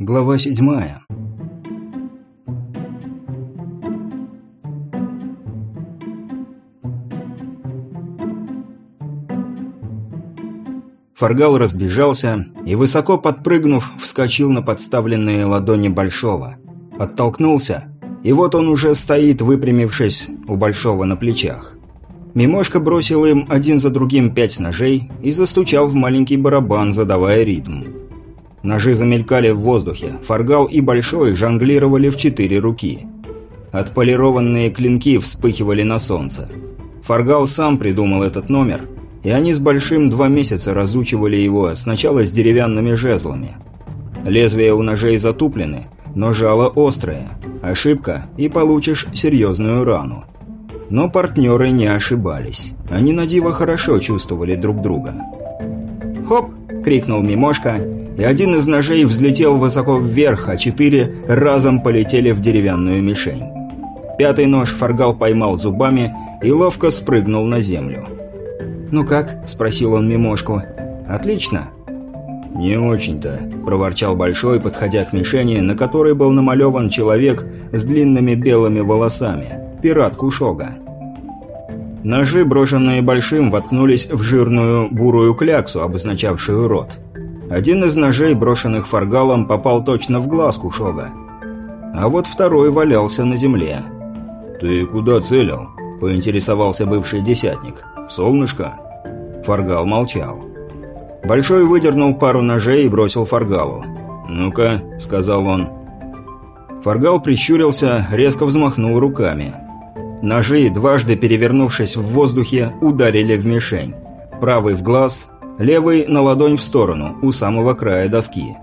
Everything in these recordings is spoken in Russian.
Глава седьмая. Фаргал разбежался и, высоко подпрыгнув, вскочил на подставленные ладони Большого. Оттолкнулся, и вот он уже стоит, выпрямившись у Большого на плечах. Мимошка бросил им один за другим пять ножей и застучал в маленький барабан, задавая ритм. Ножи замелькали в воздухе, Фаргал и Большой жонглировали в четыре руки. Отполированные клинки вспыхивали на солнце. Фаргал сам придумал этот номер, и они с Большим два месяца разучивали его сначала с деревянными жезлами. Лезвия у ножей затуплены, но жало острое. Ошибка, и получишь серьезную рану. Но партнеры не ошибались. Они на диво хорошо чувствовали друг друга. «Хоп!» – крикнул Мимошка, и один из ножей взлетел высоко вверх, а четыре разом полетели в деревянную мишень. Пятый нож Фаргал поймал зубами и ловко спрыгнул на землю. «Ну как?» – спросил он Мимошку. «Отлично». «Не очень-то», – проворчал Большой, подходя к мишени, на которой был намалеван человек с длинными белыми волосами. Пират Кушога. Ножи, брошенные Большим, воткнулись в жирную бурую кляксу, обозначавшую рот. Один из ножей, брошенных фаргалом, попал точно в глаз Кушога. А вот второй валялся на земле. «Ты куда целил?» – поинтересовался бывший десятник. «Солнышко?» Фаргал молчал. Большой выдернул пару ножей и бросил Фаргалу. «Ну-ка», – сказал он. Фаргал прищурился, резко взмахнул руками. Ножи, дважды перевернувшись в воздухе, ударили в мишень. Правый в глаз, левый на ладонь в сторону, у самого края доски.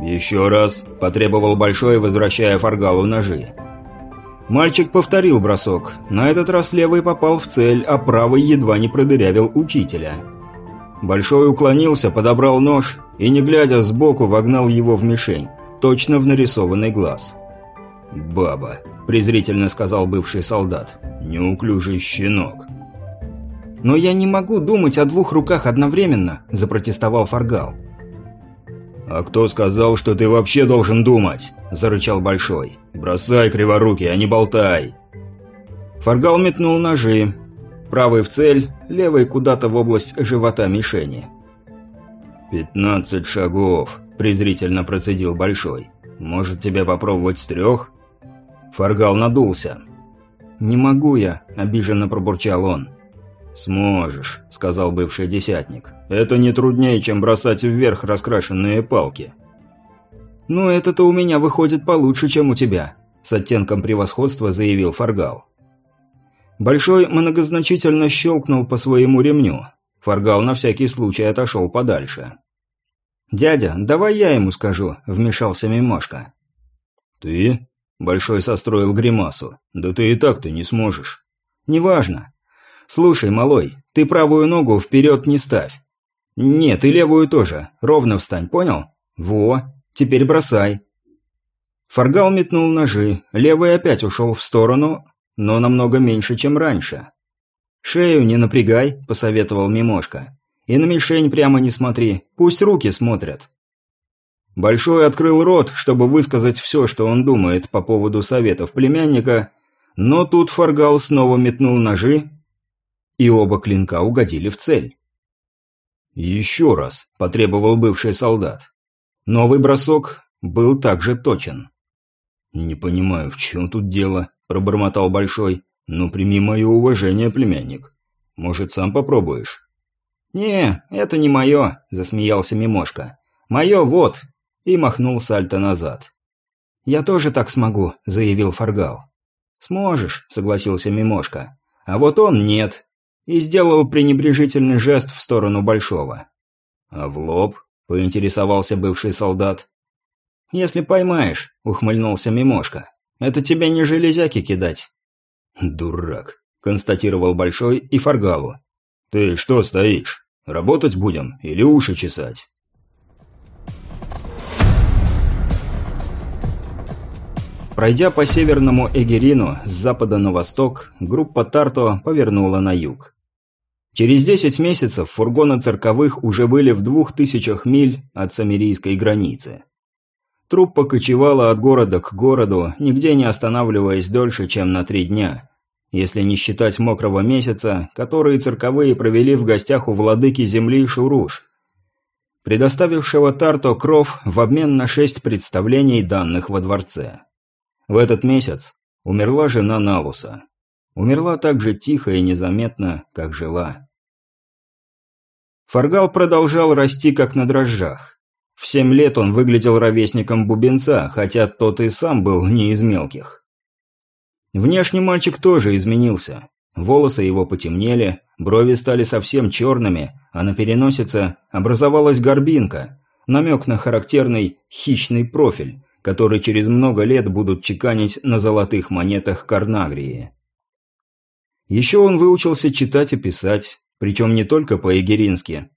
«Еще раз», – потребовал Большой, возвращая Фаргалу ножи. Мальчик повторил бросок. На этот раз левый попал в цель, а правый едва не продырявил учителя. Большой уклонился, подобрал нож и, не глядя сбоку, вогнал его в мишень, точно в нарисованный глаз. «Баба», – презрительно сказал бывший солдат, – «неуклюжий щенок». «Но я не могу думать о двух руках одновременно», – запротестовал Фаргал. «А кто сказал, что ты вообще должен думать?» – зарычал Большой. «Бросай криворуки, а не болтай!» Фаргал метнул ножи. Правый в цель, левый куда-то в область живота мишени. «Пятнадцать шагов», – презрительно процедил Большой. «Может, тебе попробовать с трех?» Фаргал надулся. «Не могу я», – обиженно пробурчал он. «Сможешь», — сказал бывший десятник. «Это не труднее, чем бросать вверх раскрашенные палки». «Ну, это-то у меня выходит получше, чем у тебя», — с оттенком превосходства заявил Фаргал. Большой многозначительно щелкнул по своему ремню. Фаргал на всякий случай отошел подальше. «Дядя, давай я ему скажу», — вмешался Мимошка. «Ты?» — Большой состроил гримасу. «Да ты и так-то не сможешь». «Неважно. «Слушай, малой, ты правую ногу вперед не ставь. Нет, и левую тоже. Ровно встань, понял? Во, теперь бросай». Фаргал метнул ножи, левый опять ушел в сторону, но намного меньше, чем раньше. «Шею не напрягай», – посоветовал Мимошка. «И на мишень прямо не смотри, пусть руки смотрят». Большой открыл рот, чтобы высказать все, что он думает по поводу советов племянника, но тут Фаргал снова метнул ножи, и оба клинка угодили в цель. «Еще раз», – потребовал бывший солдат. Новый бросок был также точен. «Не понимаю, в чем тут дело», – пробормотал Большой. «Ну, прими мое уважение, племянник. Может, сам попробуешь?» «Не, это не мое», – засмеялся Мимошка. «Мое вот», – и махнул сальто назад. «Я тоже так смогу», – заявил Фаргал. «Сможешь», – согласился Мимошка. «А вот он нет, и сделал пренебрежительный жест в сторону Большого. «А в лоб?» – поинтересовался бывший солдат. «Если поймаешь», – ухмыльнулся Мимошка. «Это тебя не железяки кидать». «Дурак», – констатировал Большой и Фаргалу. «Ты что стоишь? Работать будем или уши чесать?» Пройдя по северному Эгерину с запада на восток, группа Тарто повернула на юг. Через 10 месяцев фургоны цирковых уже были в двух тысячах миль от самирийской границы. Труппа кочевала от города к городу, нигде не останавливаясь дольше, чем на три дня. Если не считать мокрого месяца, которые цирковые провели в гостях у владыки земли Шуруш, предоставившего Тарто кров в обмен на шесть представлений, данных во дворце. В этот месяц умерла жена Налуса. Умерла так же тихо и незаметно, как жила. Фаргал продолжал расти, как на дрожжах. В семь лет он выглядел ровесником бубенца, хотя тот и сам был не из мелких. Внешне мальчик тоже изменился. Волосы его потемнели, брови стали совсем черными, а на переносице образовалась горбинка, намек на характерный хищный профиль, который через много лет будут чеканить на золотых монетах Карнагрии. Еще он выучился читать и писать, причем не только по-егерински,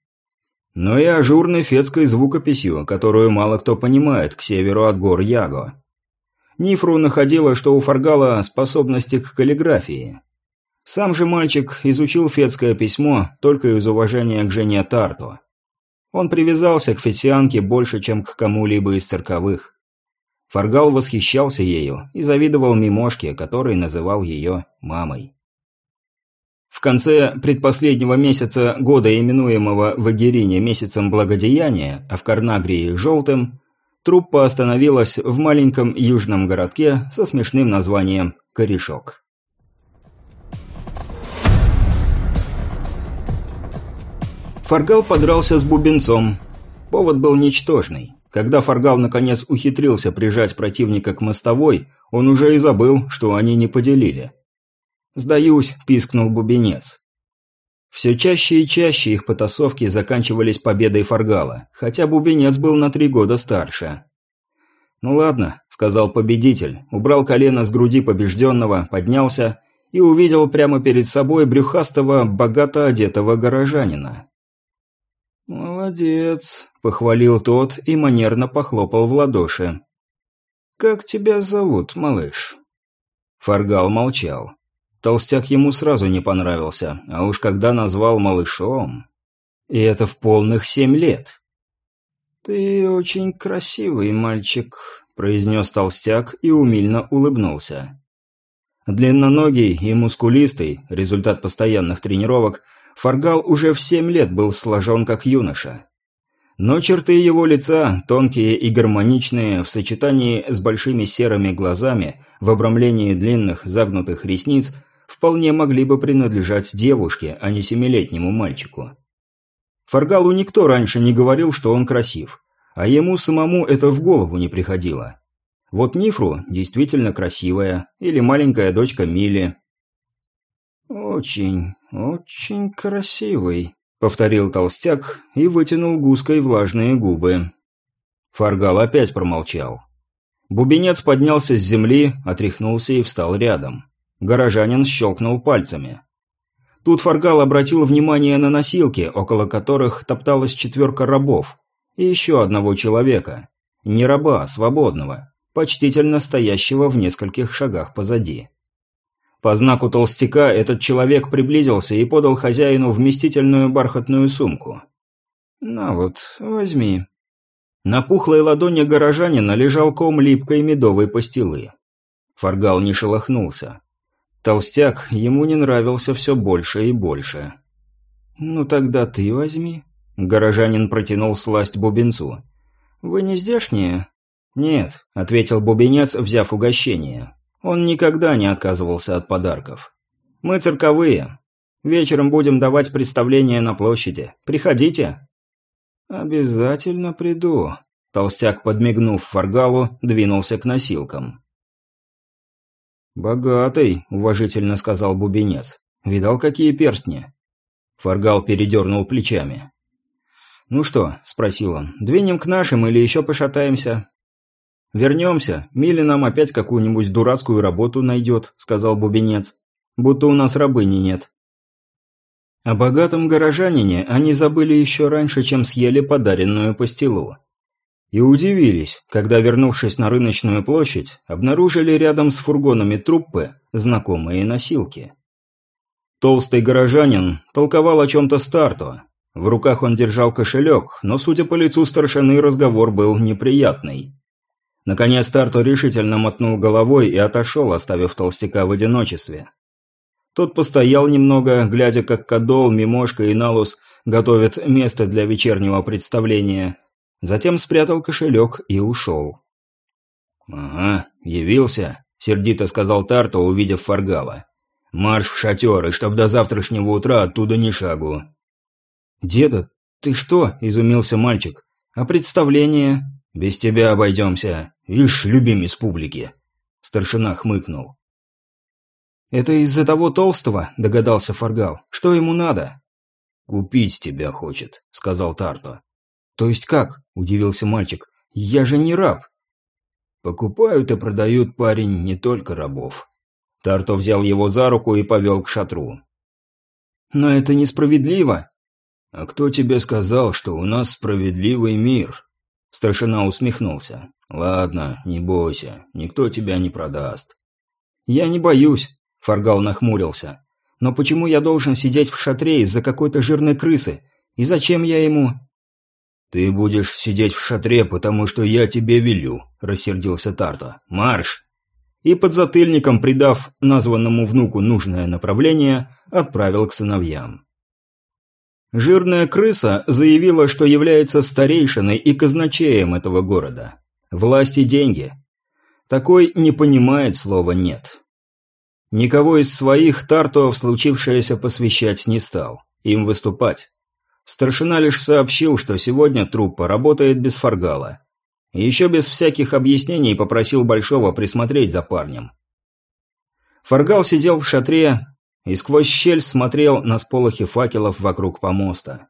но и ажурной фетской звукописью, которую мало кто понимает к северу от гор Яго. Нифру находила, что у Фаргала способности к каллиграфии. Сам же мальчик изучил фетское письмо только из уважения к жене Тарту. Он привязался к фетсианке больше, чем к кому-либо из цирковых. Фаргал восхищался ею и завидовал Мимошке, который называл ее мамой. В конце предпоследнего месяца года, именуемого в Агирине месяцем благодеяния, а в Карнагрии – желтым, труппа остановилась в маленьком южном городке со смешным названием Корешок. Фаргал подрался с бубенцом. Повод был ничтожный. Когда Фаргал наконец ухитрился прижать противника к мостовой, он уже и забыл, что они не поделили – «Сдаюсь», – пискнул бубенец. Все чаще и чаще их потасовки заканчивались победой Фаргала, хотя бубенец был на три года старше. «Ну ладно», – сказал победитель, убрал колено с груди побежденного, поднялся и увидел прямо перед собой брюхастого, богато одетого горожанина. «Молодец», – похвалил тот и манерно похлопал в ладоши. «Как тебя зовут, малыш?» Фаргал молчал. Толстяк ему сразу не понравился, а уж когда назвал малышом... И это в полных семь лет. «Ты очень красивый мальчик», — произнес толстяк и умильно улыбнулся. Длинноногий и мускулистый, результат постоянных тренировок, Фаргал уже в семь лет был сложен как юноша. Но черты его лица, тонкие и гармоничные, в сочетании с большими серыми глазами, в обрамлении длинных загнутых ресниц, вполне могли бы принадлежать девушке, а не семилетнему мальчику. Фаргалу никто раньше не говорил, что он красив, а ему самому это в голову не приходило. Вот Нифру действительно красивая, или маленькая дочка Мили. «Очень, очень красивый», — повторил толстяк и вытянул гуской влажные губы. Фаргал опять промолчал. Бубенец поднялся с земли, отряхнулся и встал рядом. Горожанин щелкнул пальцами. Тут Фаргал обратил внимание на носилки, около которых топталась четверка рабов, и еще одного человека. Не раба, а свободного, почтительно стоящего в нескольких шагах позади. По знаку толстяка этот человек приблизился и подал хозяину вместительную бархатную сумку. «На вот, возьми». На пухлой ладони горожанина лежал ком липкой медовой пастилы. Фаргал не шелохнулся. Толстяк ему не нравился все больше и больше. «Ну тогда ты возьми». Горожанин протянул сласть бубенцу. «Вы не здешние?» «Нет», — ответил бубенец, взяв угощение. Он никогда не отказывался от подарков. «Мы цирковые. Вечером будем давать представление на площади. Приходите». «Обязательно приду», — толстяк, подмигнув Фаргалу, двинулся к носилкам. «Богатый», — уважительно сказал бубенец. «Видал, какие перстни?» Фаргал передернул плечами. «Ну что?» – спросил он. «Двинем к нашим или еще пошатаемся?» «Вернемся. Мили нам опять какую-нибудь дурацкую работу найдет», – сказал бубенец. «Будто у нас рабыни нет». О богатом горожанине они забыли еще раньше, чем съели подаренную пастилу и удивились, когда, вернувшись на рыночную площадь, обнаружили рядом с фургонами труппы знакомые носилки. Толстый горожанин толковал о чем-то старту. В руках он держал кошелек, но, судя по лицу старшины, разговор был неприятный. Наконец Тарто решительно мотнул головой и отошел, оставив толстяка в одиночестве. Тот постоял немного, глядя, как Кадол, Мимошка и Налус готовят место для вечернего представления. Затем спрятал кошелек и ушел. «Ага, явился», — сердито сказал Тарто, увидев Фаргала. «Марш в шатер, и чтоб до завтрашнего утра оттуда ни шагу». «Деда, ты что?» – изумился мальчик. «А представление?» «Без тебя обойдемся. Ишь, любимец публики». Старшина хмыкнул. «Это из-за того толстого?» – догадался Фаргал. «Что ему надо?» «Купить тебя хочет», – сказал Тарто. «То есть как?» – удивился мальчик. «Я же не раб». «Покупают и продают, парень, не только рабов». Тарто взял его за руку и повел к шатру. «Но это несправедливо!» «А кто тебе сказал, что у нас справедливый мир?» Старшина усмехнулся. «Ладно, не бойся, никто тебя не продаст». «Я не боюсь», — Фаргал нахмурился. «Но почему я должен сидеть в шатре из-за какой-то жирной крысы? И зачем я ему?» «Ты будешь сидеть в шатре, потому что я тебе велю», — рассердился Тарто. «Марш!» И под затыльником, придав названному внуку нужное направление, отправил к сыновьям. Жирная крыса заявила, что является старейшиной и казначеем этого города. Власть и деньги. Такой не понимает слова «нет». Никого из своих Тарто в случившееся посвящать не стал. Им выступать. Старшина лишь сообщил, что сегодня труппа работает без фаргала. Еще без всяких объяснений попросил Большого присмотреть за парнем. Фаргал сидел в шатре и сквозь щель смотрел на сполохи факелов вокруг помоста.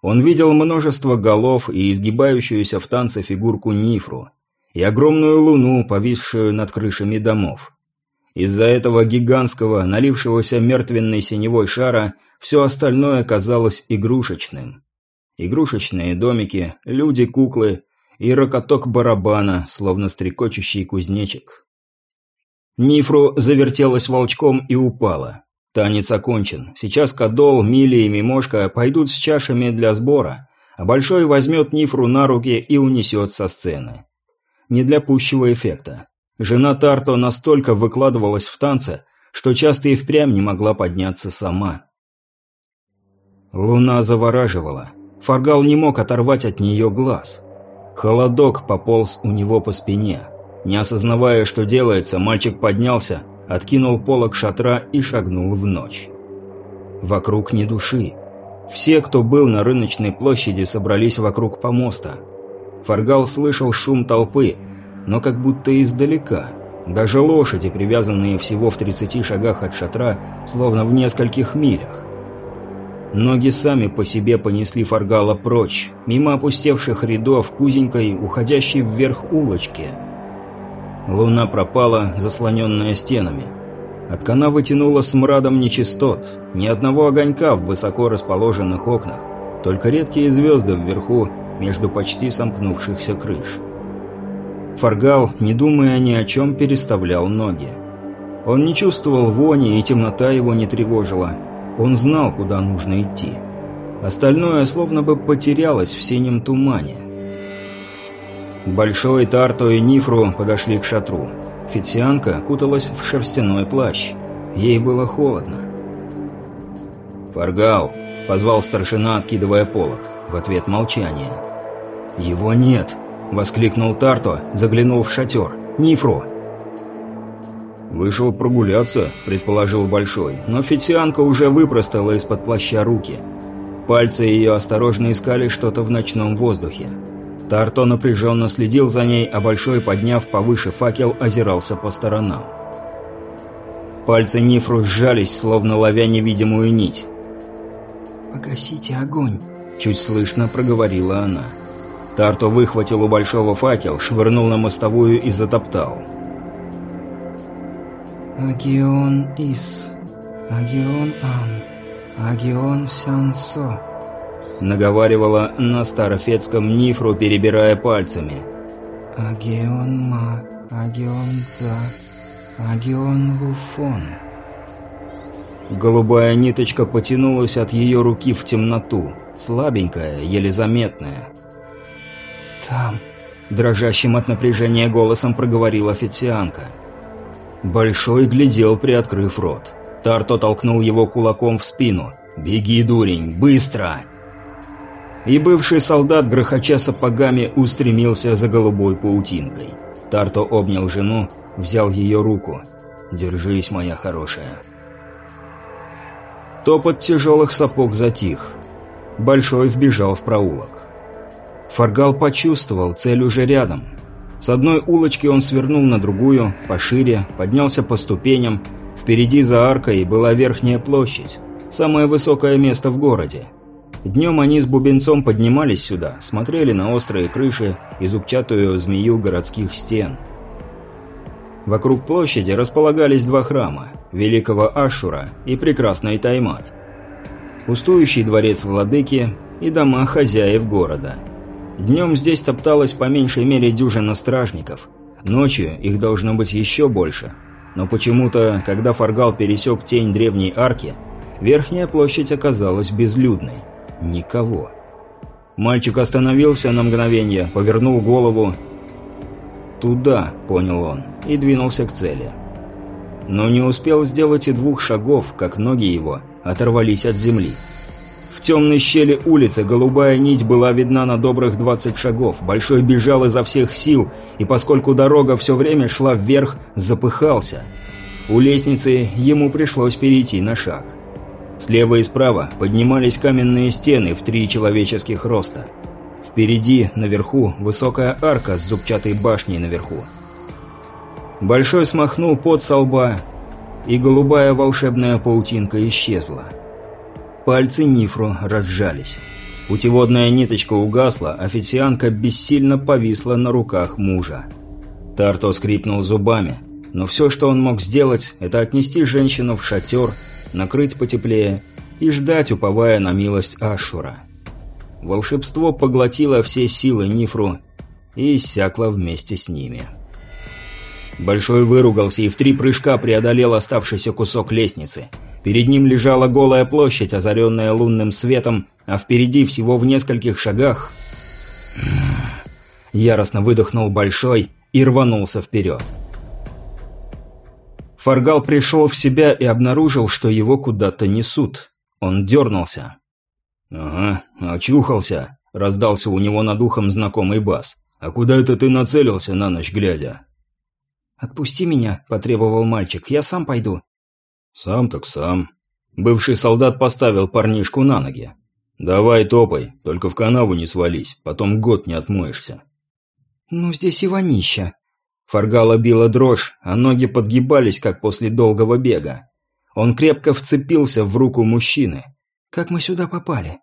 Он видел множество голов и изгибающуюся в танце фигурку Нифру, и огромную луну, повисшую над крышами домов. Из-за этого гигантского, налившегося мертвенной синевой шара, все остальное казалось игрушечным. Игрушечные домики, люди, куклы и рокоток барабана, словно стрекочущий кузнечик. Нифру завертелась волчком и упала. Танец окончен. Сейчас Кадол, Мили и Мимошка пойдут с чашами для сбора, а Большой возьмет Нифру на руки и унесет со сцены. Не для пущего эффекта. Жена Тарто настолько выкладывалась в танце, что часто и впрямь не могла подняться сама. Луна завораживала. Фаргал не мог оторвать от нее глаз. Холодок пополз у него по спине. Не осознавая, что делается, мальчик поднялся, откинул полог шатра и шагнул в ночь. Вокруг ни души. Все, кто был на рыночной площади, собрались вокруг помоста. Фаргал слышал шум толпы, но как будто издалека. Даже лошади, привязанные всего в 30 шагах от шатра, словно в нескольких милях. Ноги сами по себе понесли Фаргала прочь, мимо опустевших рядов к узенькой, уходящей вверх улочке – Луна пропала, заслоненная стенами. От канавы тянуло смрадом нечистот, ни одного огонька в высоко расположенных окнах, только редкие звезды вверху, между почти сомкнувшихся крыш. Фаргал, не думая ни о чем, переставлял ноги. Он не чувствовал вони, и темнота его не тревожила. Он знал, куда нужно идти. Остальное словно бы потерялось в синем тумане. Большой Тарто и Нифру подошли к шатру. Фитсианка куталась в шерстяной плащ. Ей было холодно. «Фаргал!» – позвал старшина, откидывая полок. В ответ молчание. «Его нет!» – воскликнул Тарто, заглянул в шатер. «Нифру!» «Вышел прогуляться», – предположил Большой, но Фитсианка уже выпростала из-под плаща руки. Пальцы ее осторожно искали что-то в ночном воздухе. Тарто напряженно следил за ней, а Большой, подняв повыше факел, озирался по сторонам. Пальцы Нифру сжались, словно ловя невидимую нить. «Погасите огонь», — чуть слышно проговорила она. Тарто выхватил у Большого факел, швырнул на мостовую и затоптал. «Агион Ис, Агион Ан, Агион Сянсо», наговаривала на старофетском нифру, перебирая пальцами. «Агион Ма, Агион За, Агион Луфон». Голубая ниточка потянулась от ее руки в темноту, слабенькая, еле заметная. «Там, дрожащим от напряжения голосом проговорил официанка. Большой глядел, приоткрыв рот. Тарто толкнул его кулаком в спину. «Беги, дурень, быстро!» И бывший солдат, грохоча сапогами, устремился за голубой паутинкой. Тарто обнял жену, взял ее руку. «Держись, моя хорошая». Топот тяжелых сапог затих. Большой вбежал в проулок. Фаргал почувствовал, цель уже рядом. С одной улочки он свернул на другую, пошире, поднялся по ступеням. Впереди за аркой была верхняя площадь, самое высокое место в городе. Днем они с бубенцом поднимались сюда, смотрели на острые крыши и зубчатую змею городских стен. Вокруг площади располагались два храма – Великого Ашура и Прекрасный Таймат. Пустующий дворец владыки и дома хозяев города – Днем здесь топталось по меньшей мере дюжина стражников. Ночью их должно быть еще больше. Но почему-то, когда Фаргал пересек тень древней арки, верхняя площадь оказалась безлюдной. Никого. Мальчик остановился на мгновение, повернул голову. «Туда», — понял он, и двинулся к цели. Но не успел сделать и двух шагов, как ноги его оторвались от земли. В темной щели улицы голубая нить была видна на добрых 20 шагов. Большой бежал изо всех сил, и поскольку дорога все время шла вверх, запыхался. У лестницы ему пришлось перейти на шаг. Слева и справа поднимались каменные стены в три человеческих роста. Впереди, наверху, высокая арка с зубчатой башней наверху. Большой смахнул пот со лба, и голубая волшебная паутинка исчезла. Пальцы Нифру разжались. Путеводная ниточка угасла, официантка бессильно повисла на руках мужа. Тарто скрипнул зубами, но все, что он мог сделать, это отнести женщину в шатер, накрыть потеплее и ждать, уповая на милость Ашура. Волшебство поглотило все силы Нифру и иссякло вместе с ними. Большой выругался и в три прыжка преодолел оставшийся кусок лестницы – Перед ним лежала голая площадь, озаренная лунным светом, а впереди всего в нескольких шагах... Яростно выдохнул Большой и рванулся вперед. Фаргал пришел в себя и обнаружил, что его куда-то несут. Он дернулся. «Ага, очухался», — раздался у него над ухом знакомый бас. «А куда это ты нацелился на ночь глядя?» «Отпусти меня», — потребовал мальчик. «Я сам пойду». «Сам так сам». Бывший солдат поставил парнишку на ноги. «Давай топай, только в канаву не свались, потом год не отмоешься». «Ну, здесь и вонища». Фаргала била дрожь, а ноги подгибались, как после долгого бега. Он крепко вцепился в руку мужчины. «Как мы сюда попали?»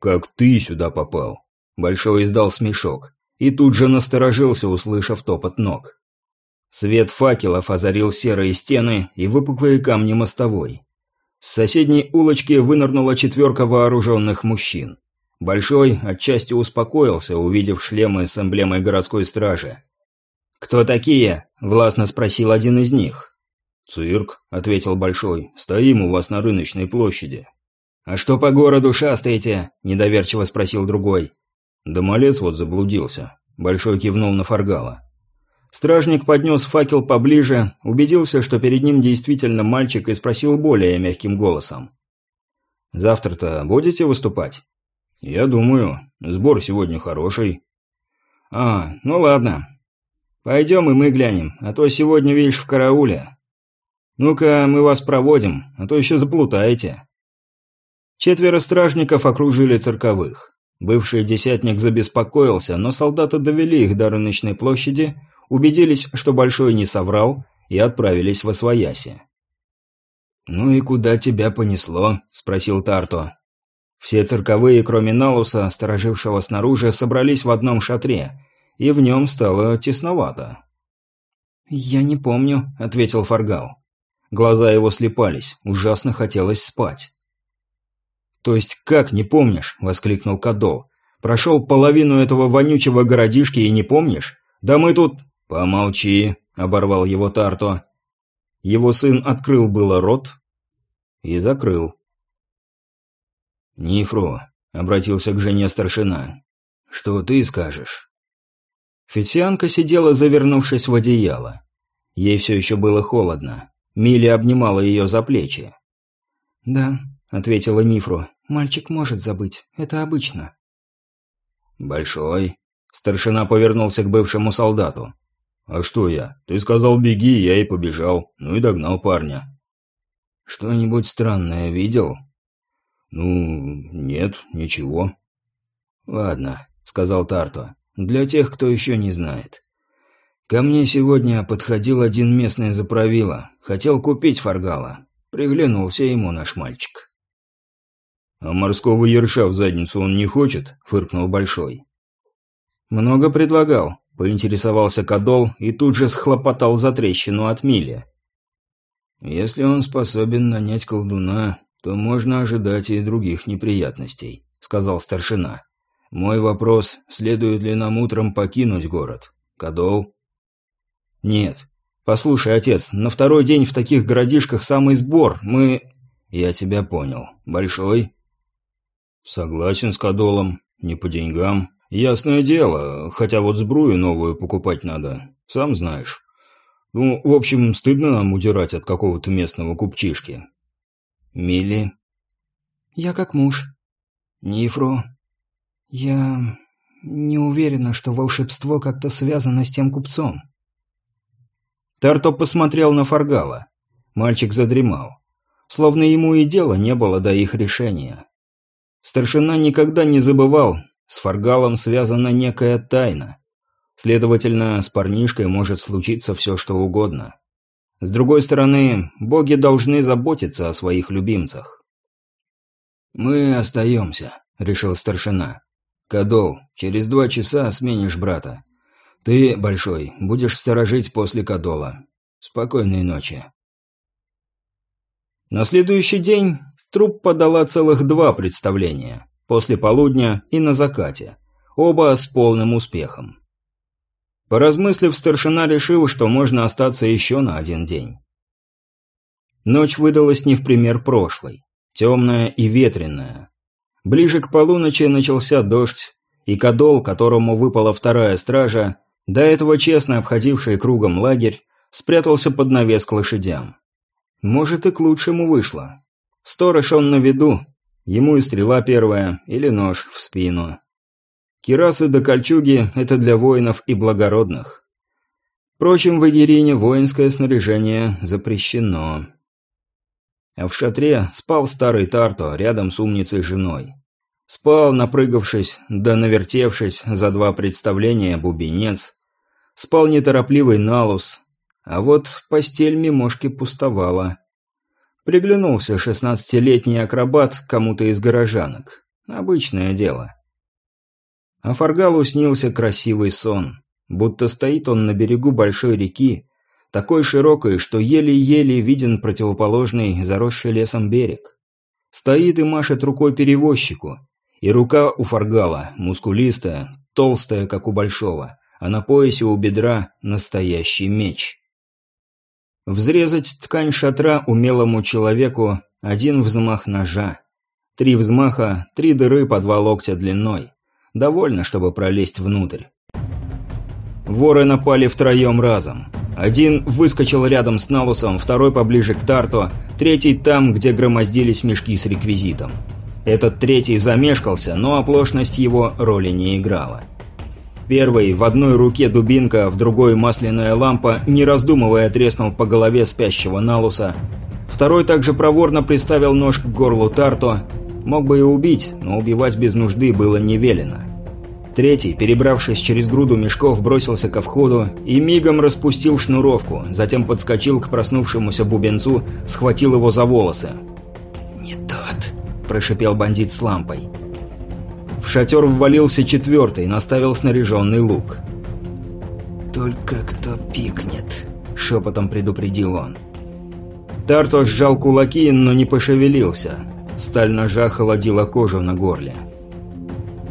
«Как ты сюда попал?» Большой издал смешок и тут же насторожился, услышав топот ног. Свет факелов озарил серые стены и выпуклые камни мостовой. С соседней улочки вынырнула четверка вооруженных мужчин. Большой отчасти успокоился, увидев шлемы с эмблемой городской стражи. «Кто такие?» – властно спросил один из них. «Цирк», – ответил Большой. «Стоим у вас на рыночной площади». «А что по городу шастаете?» – недоверчиво спросил другой. «Да малец вот заблудился». Большой кивнул на Фаргала. Стражник поднес факел поближе, убедился, что перед ним действительно мальчик, и спросил более мягким голосом. «Завтра-то будете выступать?» «Я думаю. Сбор сегодня хороший». «А, ну ладно. Пойдем и мы глянем, а то сегодня, видишь, в карауле. Ну-ка, мы вас проводим, а то еще заплутаете». Четверо стражников окружили цирковых. Бывший десятник забеспокоился, но солдаты довели их до рыночной площади, убедились, что Большой не соврал, и отправились в Освояси. «Ну и куда тебя понесло?» – спросил Тарто. Все цирковые, кроме Налуса, сторожившего снаружи, собрались в одном шатре, и в нем стало тесновато. «Я не помню», – ответил Фаргал. Глаза его слепались, ужасно хотелось спать. «То есть как не помнишь?» – воскликнул Кадо. «Прошел половину этого вонючего городишки и не помнишь? Да мы тут...» «Помолчи», — оборвал его Тарто. Его сын открыл было рот и закрыл. «Нифру», — обратился к жене старшина, — «что ты скажешь?» Фетсианка сидела, завернувшись в одеяло. Ей все еще было холодно. Милли обнимала ее за плечи. «Да», — ответила Нифру, — «мальчик может забыть. Это обычно». «Большой?» Старшина повернулся к бывшему солдату. «А что я? Ты сказал беги, я и побежал. Ну и догнал парня». «Что-нибудь странное видел?» «Ну, нет, ничего». «Ладно», — сказал Тарто. «Для тех, кто еще не знает. Ко мне сегодня подходил один местный заправила. Хотел купить фаргала. Приглянулся ему наш мальчик». «А морского ерша в задницу он не хочет?» — фыркнул Большой. «Много предлагал», — поинтересовался Кадол и тут же схлопотал за трещину от Мили. «Если он способен нанять колдуна, то можно ожидать и других неприятностей», — сказал старшина. «Мой вопрос, следует ли нам утром покинуть город? Кадол?» «Нет. Послушай, отец, на второй день в таких городишках самый сбор. Мы...» «Я тебя понял. Большой?» «Согласен с Кадолом. Не по деньгам. Ясное дело, хотя вот сбрую новую покупать надо. Сам знаешь. Ну, в общем, стыдно нам удирать от какого-то местного купчишки». «Милли?» «Я как муж». «Нифру?» «Я не уверена, что волшебство как-то связано с тем купцом». Тарто посмотрел на Фаргала. Мальчик задремал. Словно ему и дела не было до их решения. Старшина никогда не забывал, с Фаргалом связана некая тайна. Следовательно, с парнишкой может случиться все, что угодно. С другой стороны, боги должны заботиться о своих любимцах. «Мы остаемся», — решил старшина. «Кадол, через два часа сменишь брата. Ты, Большой, будешь сторожить после Кадола. Спокойной ночи. На следующий день труп подала целых два представления. После полудня и на закате. Оба с полным успехом. Поразмыслив, старшина решил, что можно остаться еще на один день. Ночь выдалась не в пример прошлой. Темная и ветреная. Ближе к полуночи начался дождь, и Кадол, которому выпала вторая стража, до этого честно обходивший кругом лагерь, спрятался под навес к лошадям. Может, и к лучшему вышло. Сторож он на виду. Ему и стрела первая, или нож в спину. Кирасы до кольчуги – это для воинов и благородных. Впрочем, в Игерине воинское снаряжение запрещено. А в шатре спал старый Тарто рядом с умницей женой. Спал, напрыгавшись, да навертевшись за два представления бубенец. Спал неторопливый налус. А вот постель мимошки пустовала. Приглянулся шестнадцатилетний акробат кому-то из горожанок. Обычное дело. А Фаргалу снился красивый сон. Будто стоит он на берегу большой реки, такой широкой, что еле-еле виден противоположный, заросший лесом берег. Стоит и машет рукой перевозчику, и рука у Фаргала, мускулистая, толстая, как у Большого, а на поясе у бедра настоящий меч. Взрезать ткань шатра умелому человеку – один взмах ножа. Три взмаха, три дыры по два локтя длиной. Довольно, чтобы пролезть внутрь. Воры напали втроем разом. Один выскочил рядом с Налусом, второй поближе к Тарту, третий там, где громоздились мешки с реквизитом. Этот третий замешкался, но оплошность его роли не играла. Первый, в одной руке дубинка, в другой масляная лампа, не раздумывая треснул по голове спящего Налуса. Второй также проворно приставил нож к горлу Тарто. Мог бы и убить, но убивать без нужды было не велено. Третий, перебравшись через груду мешков, бросился ко входу и мигом распустил шнуровку, затем подскочил к проснувшемуся бубенцу, схватил его за волосы прошипел бандит с лампой. В шатер ввалился четвертый, наставил снаряженный лук. «Только кто пикнет», — шепотом предупредил он. Тарто сжал кулаки, но не пошевелился. Сталь ножа холодила кожу на горле.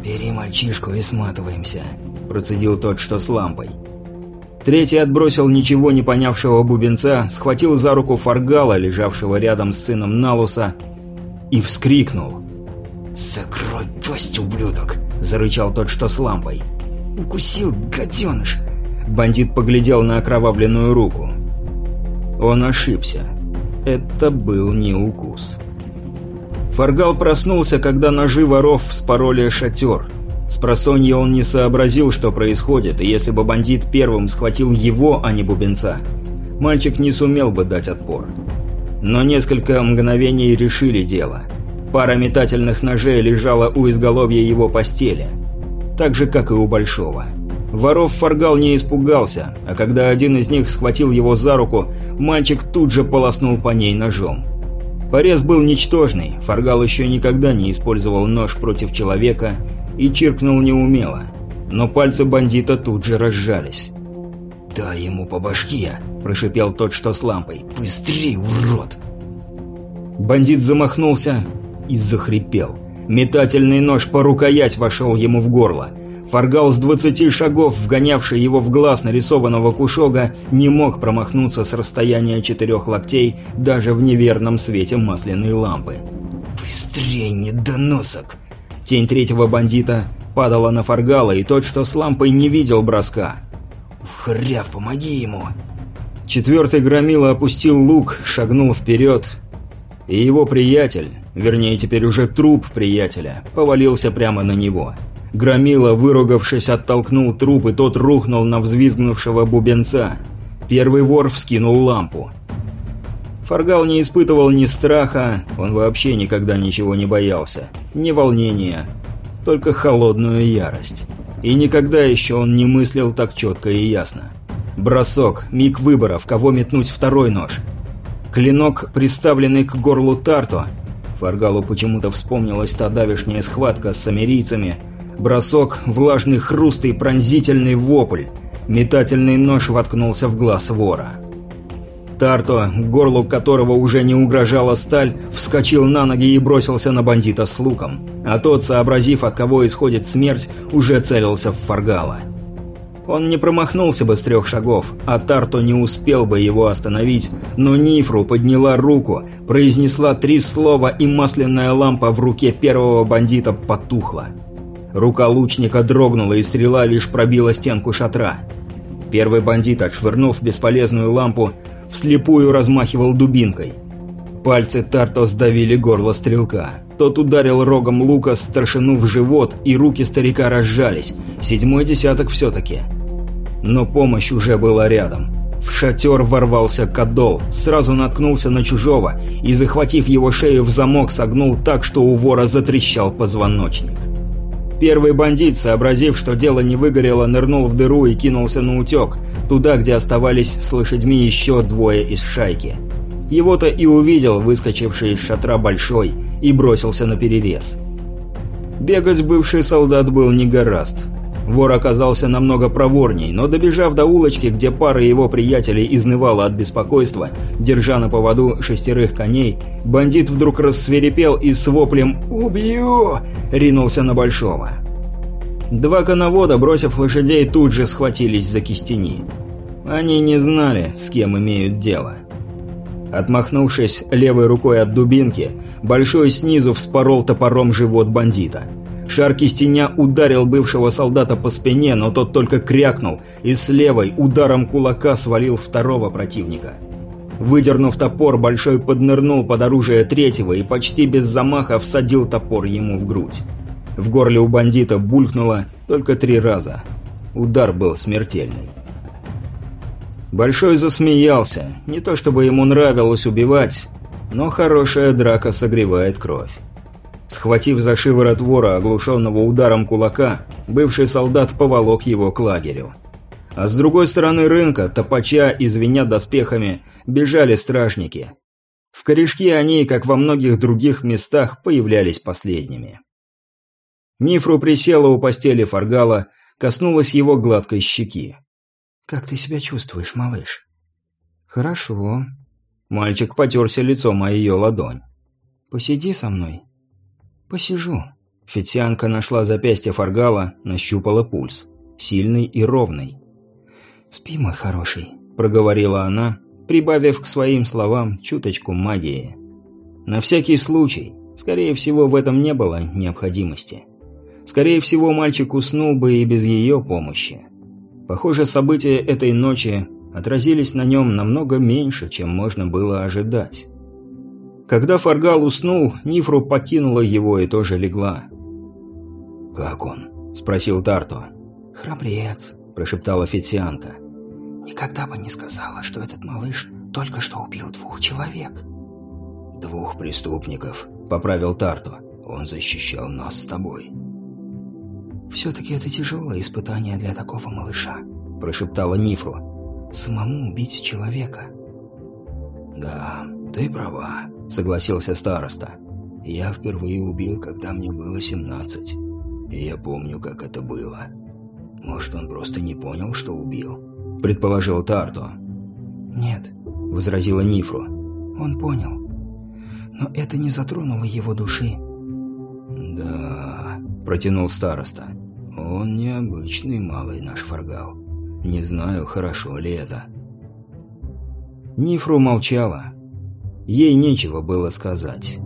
«Бери мальчишку и сматываемся», — процедил тот, что с лампой. Третий отбросил ничего не понявшего бубенца, схватил за руку Фаргала, лежавшего рядом с сыном Налуса, и вскрикнул. «Закрой пасть, ублюдок!» – зарычал тот, что с лампой. Укусил, гаденыш!» Бандит поглядел на окровавленную руку. Он ошибся. Это был не укус. Фаргал проснулся, когда ножи воров вспороли шатер. С просонья он не сообразил, что происходит, и если бы бандит первым схватил его, а не бубенца, мальчик не сумел бы дать отпор. Но несколько мгновений решили дело. Пара метательных ножей лежала у изголовья его постели. Так же, как и у Большого. Воров Фаргал не испугался, а когда один из них схватил его за руку, мальчик тут же полоснул по ней ножом. Порез был ничтожный, Фаргал еще никогда не использовал нож против человека и чиркнул неумело. Но пальцы бандита тут же разжались. «Дай ему по башке!» – прошипел тот, что с лампой. «Быстрей, урод!» Бандит замахнулся и захрипел. Метательный нож по рукоять вошел ему в горло. Фаргал с двадцати шагов, вгонявший его в глаз нарисованного кушога, не мог промахнуться с расстояния четырех локтей даже в неверном свете масляной лампы. «Быстрее, недоносок!» Тень третьего бандита падала на Фаргала, и тот, что с лампой, не видел броска. «Хряв, помоги ему!» Четвертый громила опустил лук, шагнул вперед, и его приятель, вернее теперь уже труп приятеля, повалился прямо на него. Громила, выругавшись, оттолкнул труп, и тот рухнул на взвизгнувшего бубенца. Первый вор вскинул лампу. Фаргал не испытывал ни страха, он вообще никогда ничего не боялся, ни волнения, только холодную ярость. И никогда еще он не мыслил так четко и ясно. Бросок, миг выбора, в кого метнуть второй нож. Клинок, приставленный к горлу Тарто. Фаргалу почему-то вспомнилась та давешняя схватка с самирийцами – Бросок, влажный хруст и пронзительный вопль. Метательный нож воткнулся в глаз вора. Тарто, горлу которого уже не угрожала сталь, вскочил на ноги и бросился на бандита с луком. А тот, сообразив, от кого исходит смерть, уже целился в Фаргала. Он не промахнулся бы с трех шагов, а Тарто не успел бы его остановить, но Нифру подняла руку, произнесла три слова, и масляная лампа в руке первого бандита потухла. Рука лучника дрогнула, и стрела лишь пробила стенку шатра. Первый бандит, отшвырнув бесполезную лампу, вслепую размахивал дубинкой. Пальцы Тарто сдавили горло стрелка. Тот ударил рогом лука старшину в живот, и руки старика разжались. Седьмой десяток все-таки. Но помощь уже была рядом. В шатер ворвался Кадол, сразу наткнулся на чужого и, захватив его шею в замок, согнул так, что у вора затрещал позвоночник. Первый бандит, сообразив, что дело не выгорело, нырнул в дыру и кинулся на утек, туда, где оставались с лошадьми еще двое из шайки. Его-то и увидел выскочивший из шатра Большой и бросился на перерез. Бегать бывший солдат был не гораст. Вор оказался намного проворней, но добежав до улочки, где пара его приятелей изнывала от беспокойства, держа на поводу шестерых коней, бандит вдруг рассверепел и с воплем «Убью!» ринулся на Большого. Два коновода, бросив лошадей, тут же схватились за кистени. Они не знали, с кем имеют дело. Отмахнувшись левой рукой от дубинки, Большой снизу вспорол топором живот бандита – Шар кистеня ударил бывшего солдата по спине, но тот только крякнул и с левой ударом кулака свалил второго противника. Выдернув топор, Большой поднырнул под оружие третьего и почти без замаха всадил топор ему в грудь. В горле у бандита булькнуло только три раза. Удар был смертельный. Большой засмеялся. Не то чтобы ему нравилось убивать, но хорошая драка согревает кровь. Схватив за шиворот вора, оглушенного ударом кулака, бывший солдат поволок его к лагерю. А с другой стороны рынка, топача и звеня доспехами, бежали стражники. В корешке они, как во многих других местах, появлялись последними. Нифру присела у постели Фаргала, коснулась его гладкой щеки. «Как ты себя чувствуешь, малыш?» «Хорошо». Мальчик потерся лицом о ее ладонь. «Посиди со мной». «Посижу». Фитсианка нашла запястье Фаргала, нащупала пульс. Сильный и ровный. «Спи, мой хороший», – проговорила она, прибавив к своим словам чуточку магии. На всякий случай, скорее всего, в этом не было необходимости. Скорее всего, мальчик уснул бы и без ее помощи. Похоже, события этой ночи отразились на нем намного меньше, чем можно было ожидать. Когда Фаргал уснул, Нифру покинула его и тоже легла. «Как он?» – спросил Тарто. «Храбрец», – прошептала официантка. «Никогда бы не сказала, что этот малыш только что убил двух человек». «Двух преступников», – поправил Тарто. «Он защищал нас с тобой». «Все-таки это тяжелое испытание для такого малыша», – прошептала Нифру. «Самому убить человека». «Да, ты права», – согласился староста. «Я впервые убил, когда мне было семнадцать. И я помню, как это было. Может, он просто не понял, что убил?» – предположил Тарто. «Нет», – возразила Нифру. «Он понял. Но это не затронуло его души». «Да», – протянул староста. Он необычный малый наш фаргал. Не знаю, хорошо ли это. Нифру молчала. Ей нечего было сказать.